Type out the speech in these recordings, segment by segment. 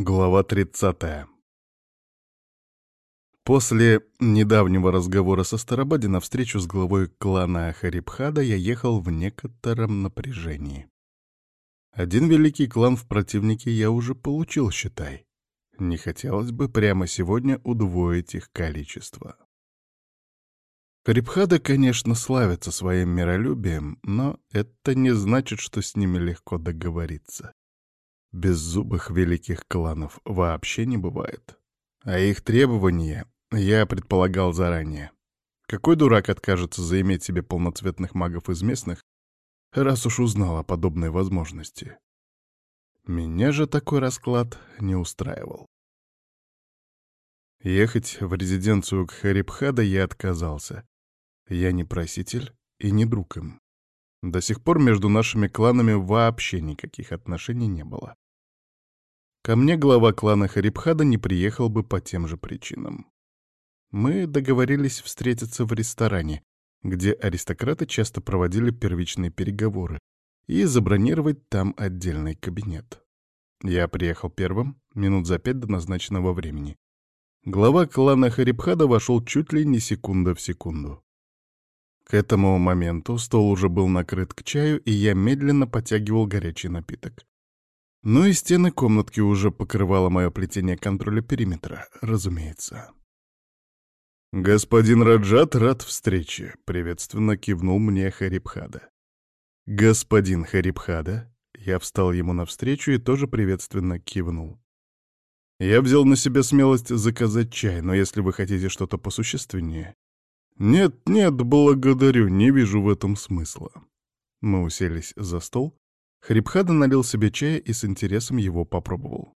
Глава 30. После недавнего разговора со Старобади на встречу с главой клана Харибхада я ехал в некотором напряжении. Один великий клан в противнике я уже получил, считай. Не хотелось бы прямо сегодня удвоить их количество. Харибхада, конечно, славятся своим миролюбием, но это не значит, что с ними легко договориться. Беззубых великих кланов вообще не бывает. А их требования я предполагал заранее. Какой дурак откажется заиметь себе полноцветных магов из местных, раз уж узнал о подобной возможности? Меня же такой расклад не устраивал. Ехать в резиденцию к Харибхада я отказался. Я не проситель и не друг им. До сих пор между нашими кланами вообще никаких отношений не было. Ко мне глава клана Харибхада не приехал бы по тем же причинам. Мы договорились встретиться в ресторане, где аристократы часто проводили первичные переговоры, и забронировать там отдельный кабинет. Я приехал первым, минут за пять до назначенного времени. Глава клана Харибхада вошел чуть ли не секунда в секунду. К этому моменту стол уже был накрыт к чаю, и я медленно потягивал горячий напиток. Ну и стены комнатки уже покрывало мое плетение контроля периметра, разумеется. «Господин Раджат рад встрече», — приветственно кивнул мне Харибхада. «Господин Харибхада», — я встал ему навстречу и тоже приветственно кивнул. «Я взял на себя смелость заказать чай, но если вы хотите что-то посущественнее, «Нет, нет, благодарю, не вижу в этом смысла». Мы уселись за стол. Хрипхада налил себе чая и с интересом его попробовал.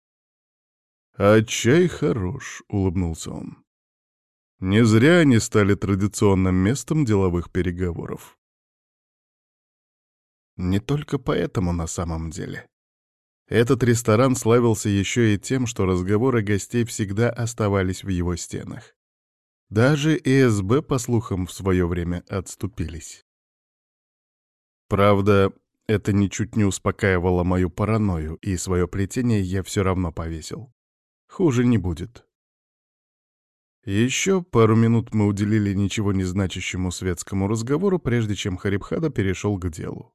«А чай хорош», — улыбнулся он. «Не зря они стали традиционным местом деловых переговоров». Не только поэтому на самом деле. Этот ресторан славился еще и тем, что разговоры гостей всегда оставались в его стенах. Даже ИСБ, по слухам, в свое время отступились. Правда, это ничуть не успокаивало мою паранойю, и свое плетение я все равно повесил. Хуже не будет. Еще пару минут мы уделили ничего не значащему светскому разговору, прежде чем Харибхада перешел к делу.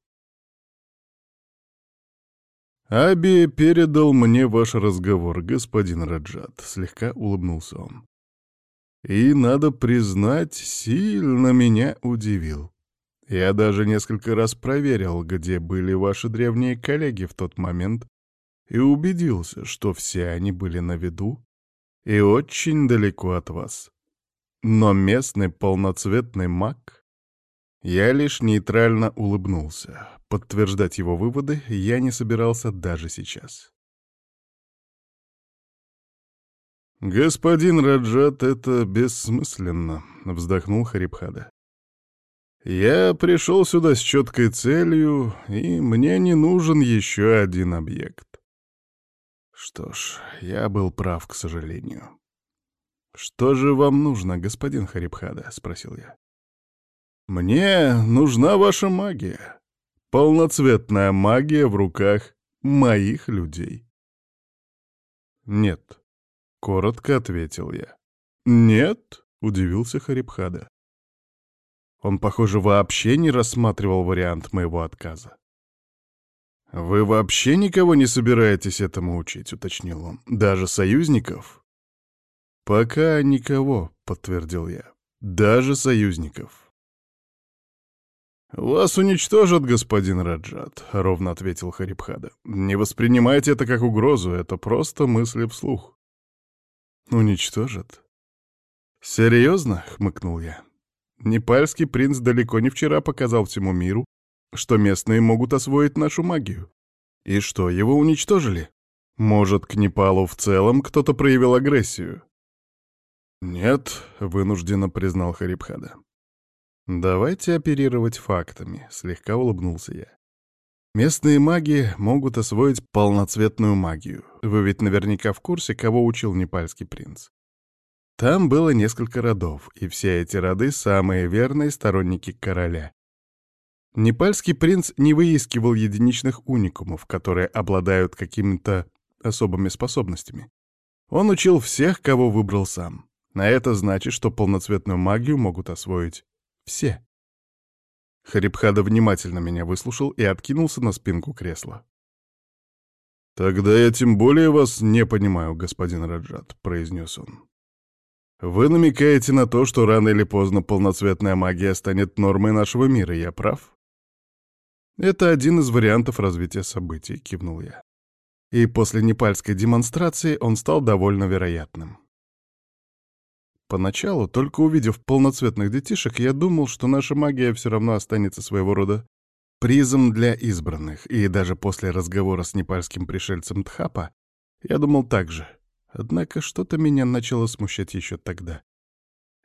«Аби передал мне ваш разговор, господин Раджат», — слегка улыбнулся он. И, надо признать, сильно меня удивил. Я даже несколько раз проверил, где были ваши древние коллеги в тот момент, и убедился, что все они были на виду и очень далеко от вас. Но местный полноцветный маг... Я лишь нейтрально улыбнулся. Подтверждать его выводы я не собирался даже сейчас. «Господин Раджат, это бессмысленно», — вздохнул Харибхада. «Я пришел сюда с четкой целью, и мне не нужен еще один объект». Что ж, я был прав, к сожалению. «Что же вам нужно, господин Харибхада?» — спросил я. «Мне нужна ваша магия. Полноцветная магия в руках моих людей». «Нет», Коротко ответил я. «Нет?» — удивился Харибхада. Он, похоже, вообще не рассматривал вариант моего отказа. «Вы вообще никого не собираетесь этому учить?» — уточнил он. «Даже союзников?» «Пока никого», — подтвердил я. «Даже союзников». «Вас уничтожат, господин Раджат», — ровно ответил Харибхада. «Не воспринимайте это как угрозу, это просто мысли вслух». «Уничтожат?» «Серьезно?» — хмыкнул я. «Непальский принц далеко не вчера показал всему миру, что местные могут освоить нашу магию. И что, его уничтожили? Может, к Непалу в целом кто-то проявил агрессию?» «Нет», — вынужденно признал Харибхада. «Давайте оперировать фактами», — слегка улыбнулся я. Местные маги могут освоить полноцветную магию. Вы ведь наверняка в курсе, кого учил непальский принц. Там было несколько родов, и все эти роды — самые верные сторонники короля. Непальский принц не выискивал единичных уникумов, которые обладают каким-то особыми способностями. Он учил всех, кого выбрал сам. А это значит, что полноцветную магию могут освоить все. Харибхада внимательно меня выслушал и откинулся на спинку кресла. «Тогда я тем более вас не понимаю, господин Раджат», — произнес он. «Вы намекаете на то, что рано или поздно полноцветная магия станет нормой нашего мира, я прав?» «Это один из вариантов развития событий», — кивнул я. И после непальской демонстрации он стал довольно вероятным. Поначалу, только увидев полноцветных детишек, я думал, что наша магия все равно останется своего рода призом для избранных, и даже после разговора с непальским пришельцем Тхапа я думал так же. Однако что-то меня начало смущать еще тогда.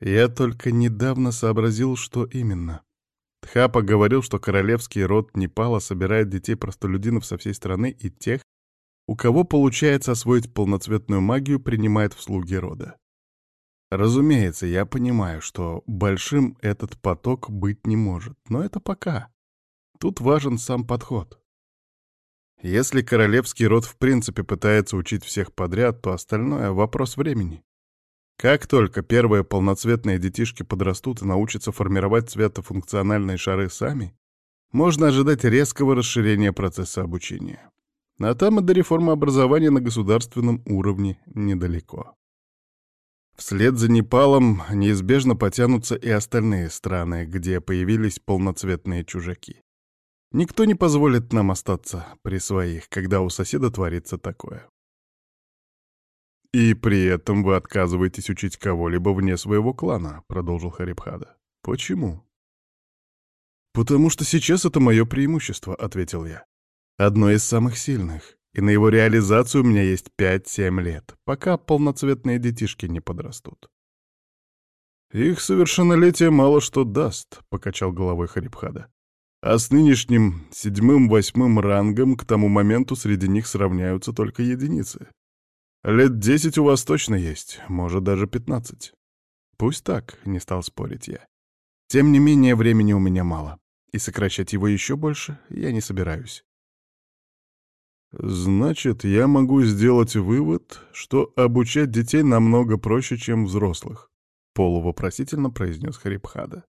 Я только недавно сообразил, что именно. Тхапа говорил, что королевский род Непала собирает детей-простолюдинов со всей страны и тех, у кого получается освоить полноцветную магию, принимает в слуги рода. Разумеется, я понимаю, что большим этот поток быть не может, но это пока. Тут важен сам подход. Если королевский род в принципе пытается учить всех подряд, то остальное — вопрос времени. Как только первые полноцветные детишки подрастут и научатся формировать цветофункциональные шары сами, можно ожидать резкого расширения процесса обучения. А там и до реформы образования на государственном уровне недалеко. Вслед за Непалом неизбежно потянутся и остальные страны, где появились полноцветные чужаки. Никто не позволит нам остаться при своих, когда у соседа творится такое. «И при этом вы отказываетесь учить кого-либо вне своего клана», — продолжил Харибхада. «Почему?» «Потому что сейчас это мое преимущество», — ответил я. «Одно из самых сильных и на его реализацию у меня есть 5-7 лет, пока полноцветные детишки не подрастут. «Их совершеннолетие мало что даст», — покачал головой Харибхада. «А с нынешним седьмым-восьмым рангом к тому моменту среди них сравняются только единицы. Лет десять у вас точно есть, может, даже пятнадцать». «Пусть так», — не стал спорить я. «Тем не менее, времени у меня мало, и сокращать его еще больше я не собираюсь. Значит, я могу сделать вывод, что обучать детей намного проще, чем взрослых, полувопросительно произнес Харибхада.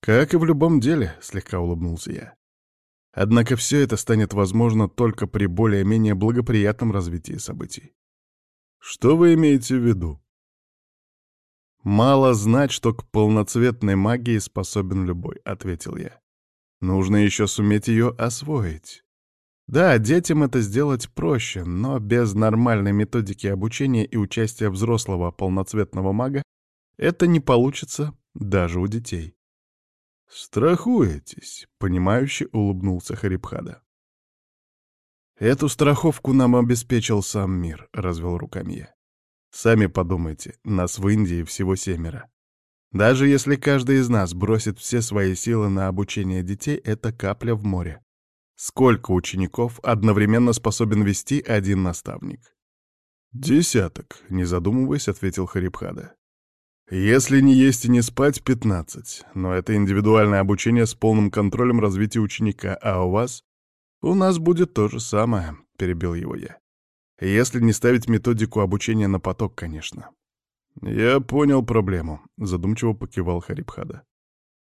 Как и в любом деле, слегка улыбнулся я. Однако все это станет возможно только при более-менее благоприятном развитии событий. Что вы имеете в виду? «Мало знать, что к полноцветной магии способен любой», — ответил я. «Нужно еще суметь ее освоить. Да, детям это сделать проще, но без нормальной методики обучения и участия взрослого полноцветного мага это не получится даже у детей. «Страхуетесь», — понимающе улыбнулся Харибхада. «Эту страховку нам обеспечил сам мир», — развел руками я. «Сами подумайте, нас в Индии всего семеро. Даже если каждый из нас бросит все свои силы на обучение детей, это капля в море. Сколько учеников одновременно способен вести один наставник? «Десяток», — не задумываясь, ответил Харибхада. «Если не есть и не спать, пятнадцать. Но это индивидуальное обучение с полным контролем развития ученика, а у вас...» «У нас будет то же самое», — перебил его я. «Если не ставить методику обучения на поток, конечно». «Я понял проблему», — задумчиво покивал Харибхада.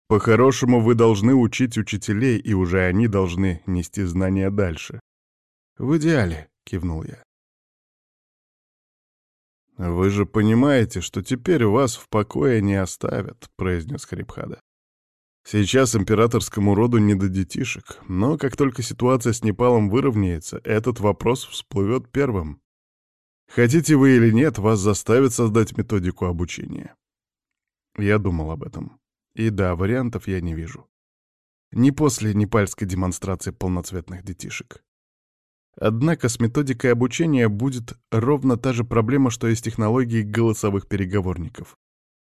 По-хорошему, вы должны учить учителей, и уже они должны нести знания дальше. В идеале, кивнул я. «Вы же понимаете, что теперь вас в покое не оставят», — произнес Харибхада. «Сейчас императорскому роду не до детишек, но как только ситуация с Непалом выровняется, этот вопрос всплывет первым. Хотите вы или нет, вас заставят создать методику обучения». Я думал об этом. И да, вариантов я не вижу. Не после непальской демонстрации полноцветных детишек. Однако с методикой обучения будет ровно та же проблема, что и с технологией голосовых переговорников.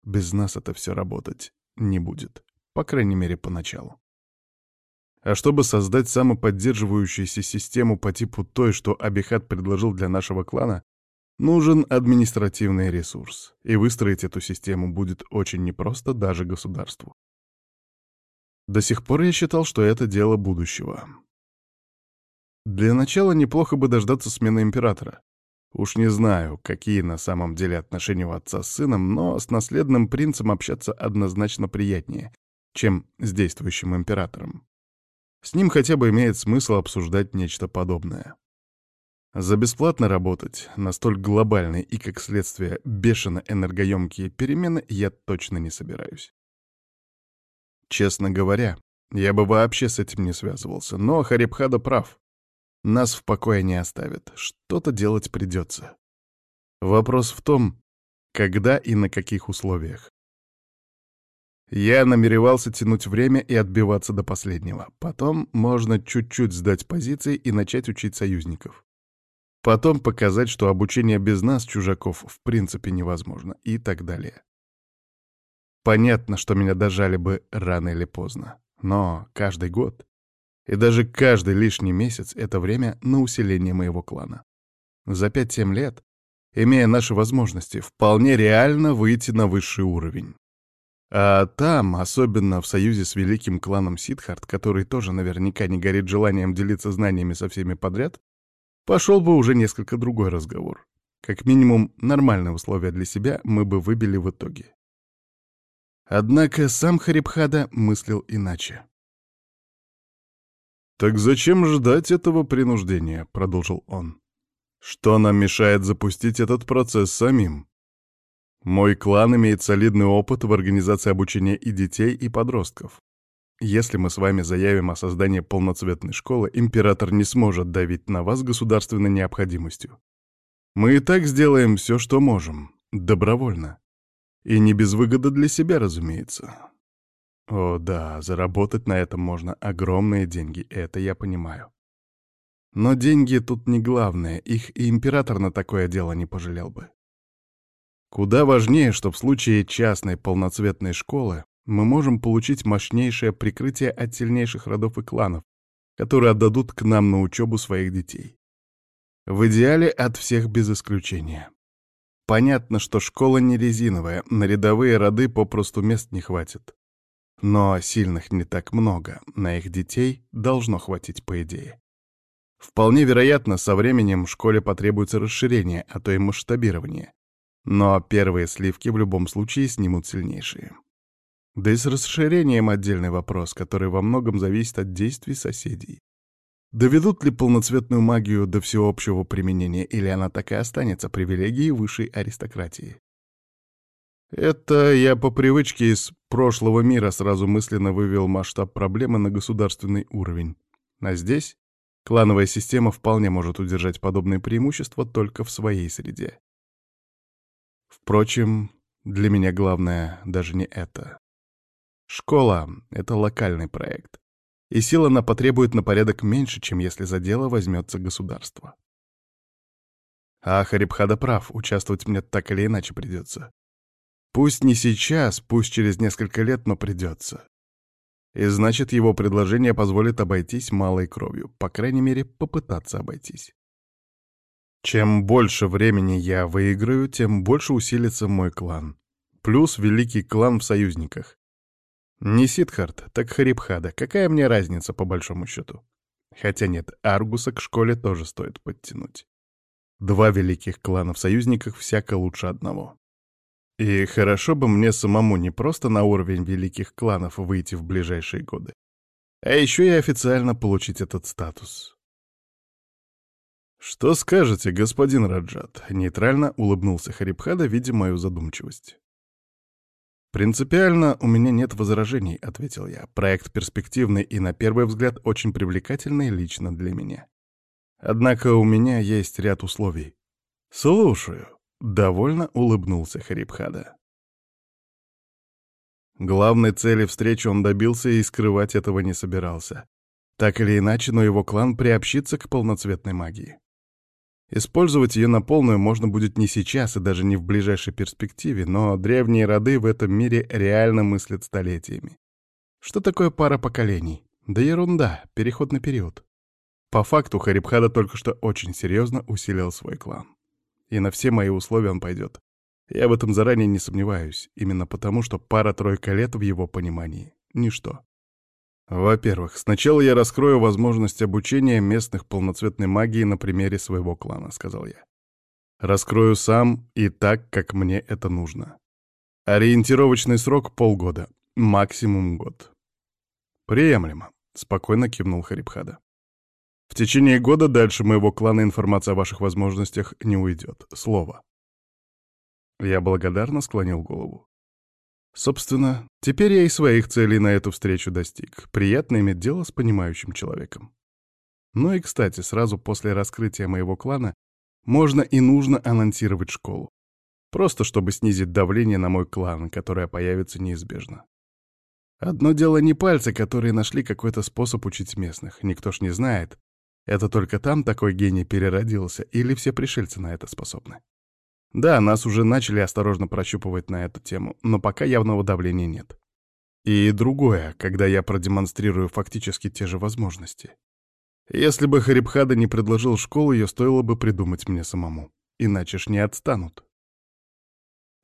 Без нас это все работать не будет, по крайней мере, поначалу. А чтобы создать самоподдерживающуюся систему по типу той, что Абихат предложил для нашего клана, Нужен административный ресурс, и выстроить эту систему будет очень непросто даже государству. До сих пор я считал, что это дело будущего. Для начала неплохо бы дождаться смены императора. Уж не знаю, какие на самом деле отношения у отца с сыном, но с наследным принцем общаться однозначно приятнее, чем с действующим императором. С ним хотя бы имеет смысл обсуждать нечто подобное. За бесплатно работать на столь глобальные и, как следствие, бешено энергоемкие перемены я точно не собираюсь. Честно говоря, я бы вообще с этим не связывался, но Харибхада прав. Нас в покое не оставят, что-то делать придется. Вопрос в том, когда и на каких условиях. Я намеревался тянуть время и отбиваться до последнего. Потом можно чуть-чуть сдать позиции и начать учить союзников. Потом показать, что обучение без нас, чужаков, в принципе невозможно. И так далее. Понятно, что меня дожали бы рано или поздно. Но каждый год и даже каждый лишний месяц — это время на усиление моего клана. За 5-7 лет, имея наши возможности, вполне реально выйти на высший уровень. А там, особенно в союзе с великим кланом Сидхарт, который тоже наверняка не горит желанием делиться знаниями со всеми подряд, пошел бы уже несколько другой разговор. Как минимум, нормальные условия для себя мы бы выбили в итоге. Однако сам Харибхада мыслил иначе. «Так зачем ждать этого принуждения?» — продолжил он. «Что нам мешает запустить этот процесс самим?» Мой клан имеет солидный опыт в организации обучения и детей, и подростков. Если мы с вами заявим о создании полноцветной школы, император не сможет давить на вас государственной необходимостью. Мы и так сделаем все, что можем, добровольно. И не без выгоды для себя, разумеется. О да, заработать на этом можно огромные деньги, это я понимаю. Но деньги тут не главное, их и император на такое дело не пожалел бы. Куда важнее, что в случае частной полноцветной школы мы можем получить мощнейшее прикрытие от сильнейших родов и кланов, которые отдадут к нам на учебу своих детей. В идеале от всех без исключения. Понятно, что школа не резиновая, на рядовые роды попросту мест не хватит. Но сильных не так много, на их детей должно хватить по идее. Вполне вероятно, со временем школе потребуется расширение, а то и масштабирование. Но первые сливки в любом случае снимут сильнейшие. Да и с расширением отдельный вопрос, который во многом зависит от действий соседей. Доведут ли полноцветную магию до всеобщего применения, или она так и останется привилегией высшей аристократии? Это я по привычке из прошлого мира сразу мысленно вывел масштаб проблемы на государственный уровень. А здесь клановая система вполне может удержать подобные преимущества только в своей среде. Впрочем, для меня главное даже не это. Школа — это локальный проект, и сил она потребует на порядок меньше, чем если за дело возьмется государство. А Харибхада прав, участвовать мне так или иначе придется. Пусть не сейчас, пусть через несколько лет, но придется. И значит, его предложение позволит обойтись малой кровью, по крайней мере, попытаться обойтись. Чем больше времени я выиграю, тем больше усилится мой клан. Плюс великий клан в союзниках. Не Сидхарт, так Харибхада. Какая мне разница, по большому счету? Хотя нет, Аргуса к школе тоже стоит подтянуть. Два великих клана в союзниках всяко лучше одного. И хорошо бы мне самому не просто на уровень великих кланов выйти в ближайшие годы, а еще и официально получить этот статус. «Что скажете, господин Раджат?» — нейтрально улыбнулся Харибхада, видя мою задумчивость. «Принципиально у меня нет возражений», — ответил я. «Проект перспективный и, на первый взгляд, очень привлекательный лично для меня. Однако у меня есть ряд условий». «Слушаю», — довольно улыбнулся Харибхада. Главной цели встречи он добился и скрывать этого не собирался. Так или иначе, но его клан приобщится к полноцветной магии. Использовать ее на полную можно будет не сейчас и даже не в ближайшей перспективе, но древние роды в этом мире реально мыслят столетиями. Что такое пара поколений? Да ерунда, переходный период. По факту Харибхада только что очень серьезно усилил свой клан. И на все мои условия он пойдет. Я в этом заранее не сомневаюсь, именно потому, что пара-тройка лет в его понимании — ничто. Во-первых, сначала я раскрою возможность обучения местных полноцветной магии на примере своего клана, сказал я. Раскрою сам и так, как мне это нужно. Ориентировочный срок — полгода, максимум год. Приемлемо, спокойно кивнул Харибхада. В течение года дальше моего клана информация о ваших возможностях не уйдет. Слово. Я благодарно склонил голову. Собственно, теперь я и своих целей на эту встречу достиг. Приятно иметь дело с понимающим человеком. Ну и, кстати, сразу после раскрытия моего клана можно и нужно анонсировать школу. Просто чтобы снизить давление на мой клан, которое появится неизбежно. Одно дело не пальцы, которые нашли какой-то способ учить местных. Никто ж не знает, это только там такой гений переродился, или все пришельцы на это способны. Да, нас уже начали осторожно прощупывать на эту тему, но пока явного давления нет. И другое, когда я продемонстрирую фактически те же возможности. Если бы Харибхада не предложил школу, ее стоило бы придумать мне самому. Иначе ж не отстанут.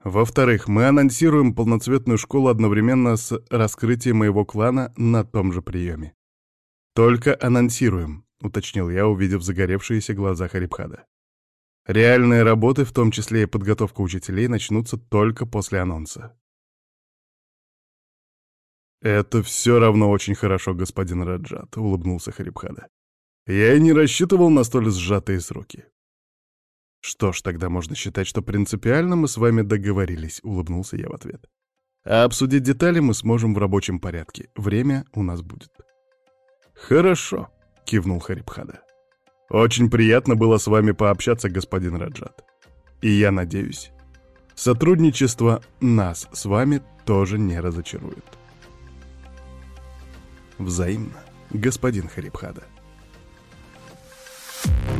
Во-вторых, мы анонсируем полноцветную школу одновременно с раскрытием моего клана на том же приеме. Только анонсируем, уточнил я, увидев загоревшиеся глаза Харибхада. Реальные работы, в том числе и подготовка учителей, начнутся только после анонса. «Это все равно очень хорошо, господин Раджат», — улыбнулся Харибхада. «Я и не рассчитывал на столь сжатые сроки». «Что ж, тогда можно считать, что принципиально мы с вами договорились», — улыбнулся я в ответ. «А обсудить детали мы сможем в рабочем порядке. Время у нас будет». «Хорошо», — кивнул Харибхада. Очень приятно было с вами пообщаться, господин Раджат. И я надеюсь, сотрудничество нас с вами тоже не разочарует. Взаимно, господин Харибхада. Thank you.